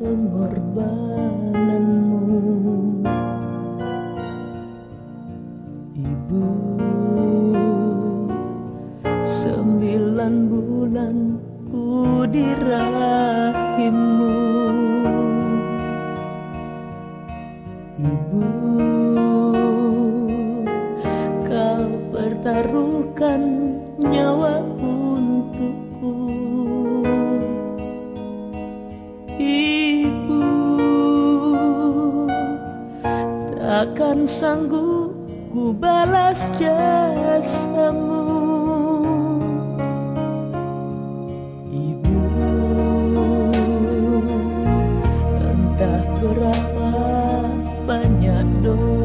pengorbananmu. Ibu Sembilan bulan ku di rahimmu Ibu Kau pertaruhkan nyawa Sanggup ku balas jasamu. Ibu Entah berapa banyak dosaku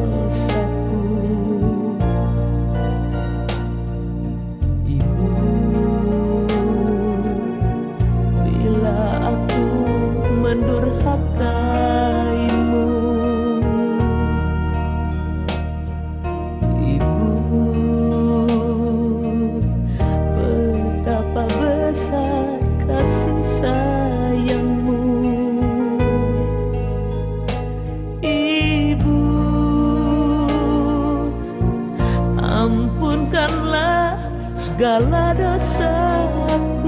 segala dosaku